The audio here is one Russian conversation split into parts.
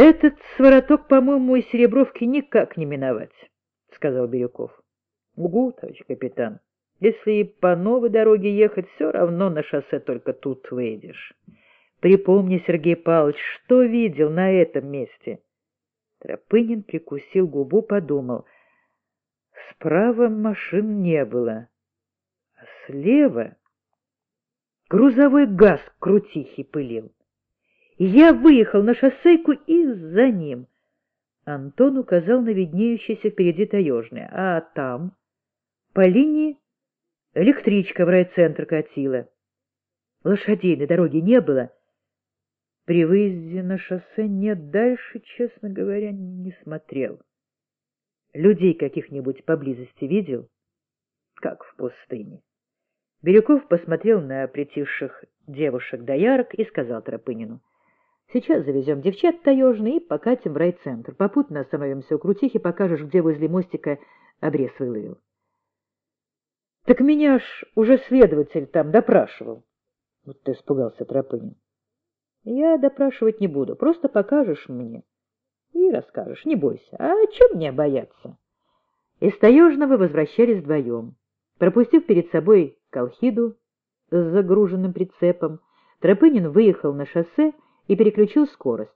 Этот свороток, по-моему, из Серебровки никак не миновать, — сказал Бирюков. — Угу, товарищ капитан. Если и по новой дороге ехать, все равно на шоссе только тут выйдешь. Припомни, Сергей Павлович, что видел на этом месте? Тропынин прикусил губу, подумал. Справа машин не было, а слева грузовой газ крутихий пылил. Я выехал на шоссейку и за ним. Антон указал на виднеющийся впереди таежное. А там, по линии, электричка в райцентр катила. Лошадей на дороге не было. При выезде на шоссе нет дальше, честно говоря, не смотрел. Людей каких-нибудь поблизости видел? Как в пустыне. Бирюков посмотрел на притихших девушек-доярок и сказал Тропынину. Сейчас завезем девчат таежные и покатим в райцентр. Попутно остановимся у Крутихи, покажешь, где возле мостика обрез выловил. — Так меня ж уже следователь там допрашивал. Вот ты испугался, Тропынин. — Я допрашивать не буду, просто покажешь мне и расскажешь, не бойся. А чем мне бояться? Из Таежного возвращались вдвоем. Пропустив перед собой колхиду с загруженным прицепом, Тропынин выехал на шоссе и переключил скорость.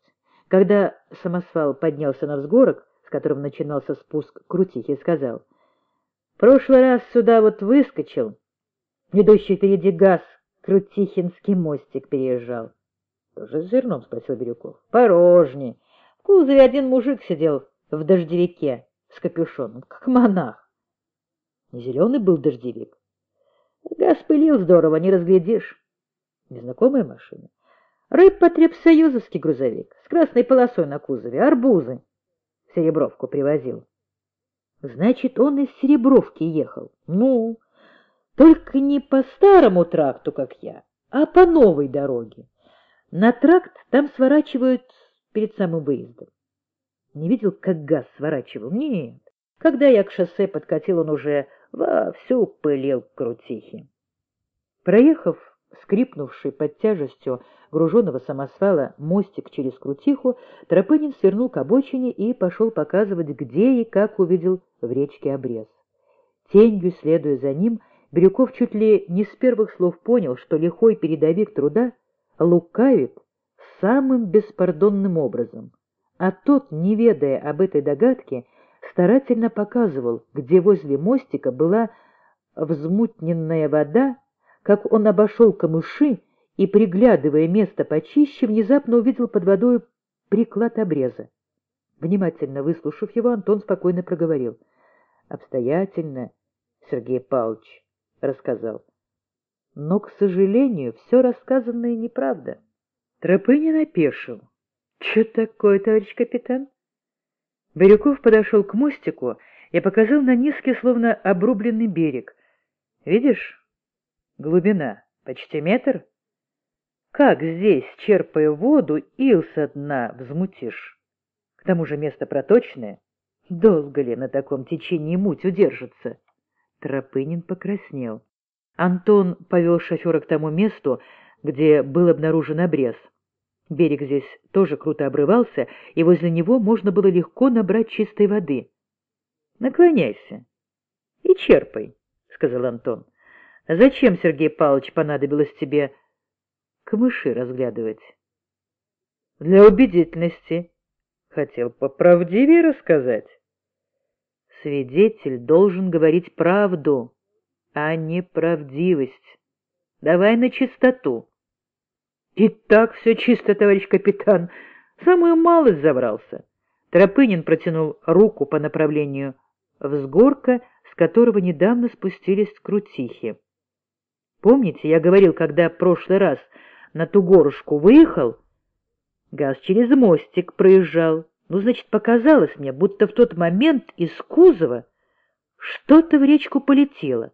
Когда самосвал поднялся на взгорок, с которым начинался спуск Крутихи, сказал, «Прошлый раз сюда вот выскочил, идущий впереди газ, Крутихинский мостик переезжал». «Тоже с зерном?» — спросил Бирюков. «Порожней. В кузове один мужик сидел в дождевике с капюшоном, как монах. Не зеленый был дождевик. Газ пылил здорово, не разглядишь. Незнакомая машина. Рыбпотребсоюзовский грузовик с красной полосой на кузове, арбузы. Серебровку привозил. Значит, он из Серебровки ехал. Ну, только не по старому тракту, как я, а по новой дороге. На тракт там сворачивают перед самым выездом. Не видел, как газ сворачивал? Нет. Когда я к шоссе подкатил, он уже вовсю пылил крутихи. Проехав скрипнувший под тяжестью груженного самосвала мостик через Крутиху, Тропынин свернул к обочине и пошел показывать, где и как увидел в речке обрез. Тенью, следуя за ним, Бирюков чуть ли не с первых слов понял, что лихой передовик труда лукавит самым беспардонным образом, а тот, не ведая об этой догадке, старательно показывал, где возле мостика была взмутненная вода, как он обошел камыши и, приглядывая место почище, внезапно увидел под водой приклад обреза. Внимательно выслушав его, Антон спокойно проговорил. — Обстоятельно, Сергей Павлович рассказал. Но, к сожалению, все рассказанное неправда. Тропынин опешил. — Че такое, товарищ капитан? Бирюков подошел к мостику и показал на низкий, словно обрубленный берег. — Видишь? Глубина почти метр. Как здесь, черпая воду, ил со дна взмутишь? К тому же место проточное. Долго ли на таком течении муть удержится? Тропынин покраснел. Антон повел шофера к тому месту, где был обнаружен обрез. Берег здесь тоже круто обрывался, и возле него можно было легко набрать чистой воды. — Наклоняйся и черпай, — сказал Антон. Зачем, Сергей Павлович, понадобилось тебе камыши разглядывать? Для убедительности. Хотел поправдивее рассказать. Свидетель должен говорить правду, а не правдивость. Давай на чистоту. И так все чисто, товарищ капитан. Самую малость забрался. Тропынин протянул руку по направлению взгорка, с которого недавно спустились крутихи. Помните, я говорил, когда в прошлый раз на ту горушку выехал, газ через мостик проезжал. Ну, значит, показалось мне, будто в тот момент из кузова что-то в речку полетело.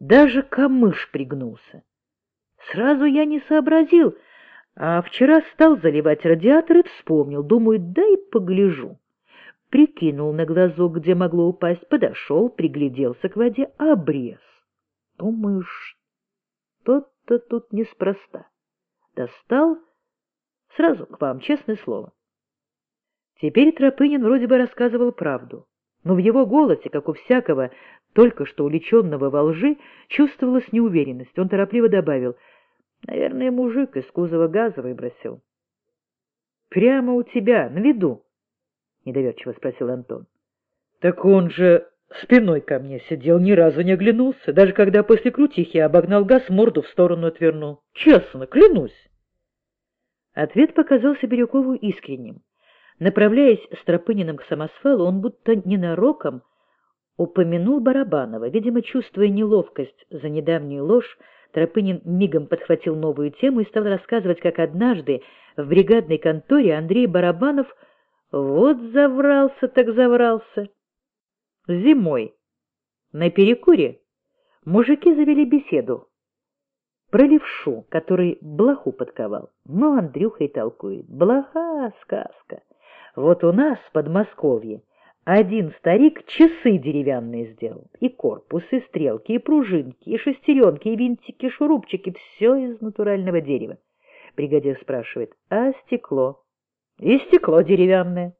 Даже камыш пригнулся. Сразу я не сообразил, а вчера стал заливать радиатор и вспомнил. Думаю, дай погляжу. Прикинул на глазок, где могло упасть, подошел, пригляделся к воде, обрез. Думаю, что-то тут неспроста. Достал сразу к вам, честное слово. Теперь Тропынин вроде бы рассказывал правду, но в его голосе, как у всякого, только что увлеченного во лжи, чувствовалась неуверенность. Он торопливо добавил, «Наверное, мужик из кузова газа выбросил». «Прямо у тебя, на виду?» — недоверчиво спросил Антон. «Так он же спиной ко мне сидел, ни разу не оглянулся, даже когда после крутихи обогнал газ, морду в сторону отвернул. Честно, клянусь!» Ответ показался Бирюкову искренним. Направляясь с Тропыниным к самосвалу, он будто ненароком упомянул Барабанова. Видимо, чувствуя неловкость за недавнюю ложь, Тропынин мигом подхватил новую тему и стал рассказывать, как однажды в бригадной конторе Андрей Барабанов вот заврался так заврался. Зимой на перекуре мужики завели беседу про левшу, который блоху подковал. Ну, Андрюха и толкует. Блоха — сказка. Вот у нас в Подмосковье один старик часы деревянные сделал. И корпус, и стрелки, и пружинки, и шестеренки, и винтики, и шурупчики. Все из натурального дерева. Бригадир спрашивает, а стекло? И стекло деревянное.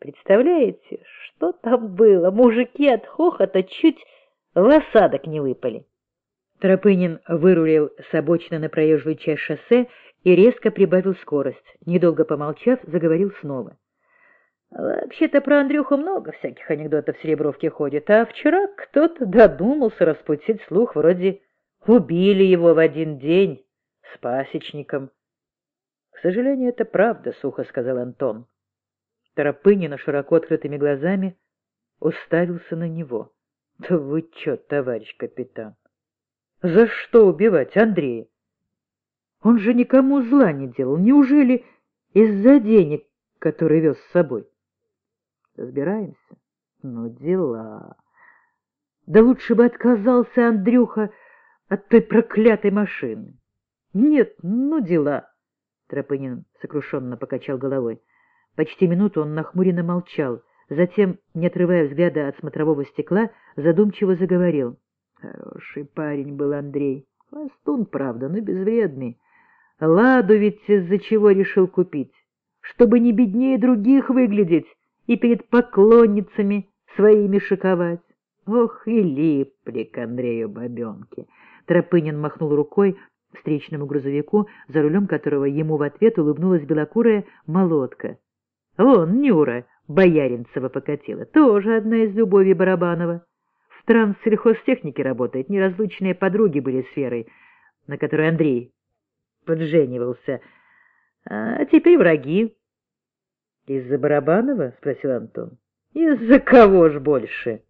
Представляете, что там было? Мужики от хохота чуть в осадок не выпали. Тропынин вырулил с обочины на проезжую часть шоссе и резко прибавил скорость. Недолго помолчав, заговорил снова. Вообще-то про Андрюху много всяких анекдотов в Серебровке ходит, а вчера кто-то додумался распутить слух вроде «убили его в один день с пасечником». — К сожалению, это правда, — сухо сказал Антон. Тропынина широко открытыми глазами уставился на него. — Да вы чё, товарищ капитан? За что убивать Андрея? Он же никому зла не делал. Неужели из-за денег, которые вез с собой? Разбираемся? Ну, дела. Да лучше бы отказался Андрюха от той проклятой машины. Нет, ну дела. Тропынин сокрушенно покачал головой. Почти минуту он нахмуренно молчал, затем, не отрывая взгляда от смотрового стекла, задумчиво заговорил. Хороший парень был Андрей. Хвостун, правда, но безвредный. Ладу ведь из-за чего решил купить, чтобы не беднее других выглядеть и перед поклонницами своими шиковать. Ох, и липли к Андрею бабенки. Тропынин махнул рукой встречному грузовику, за рулем которого ему в ответ улыбнулась белокурая молотка. Вон, Нюра, Бояринцева покатила, тоже одна из любовей Барабанова. В транссельхозтехнике работает, неразлучные подруги были сферой, на которой Андрей подженивался. А теперь враги. — Из-за Барабанова? — спросил Антон. — Из-за кого ж больше?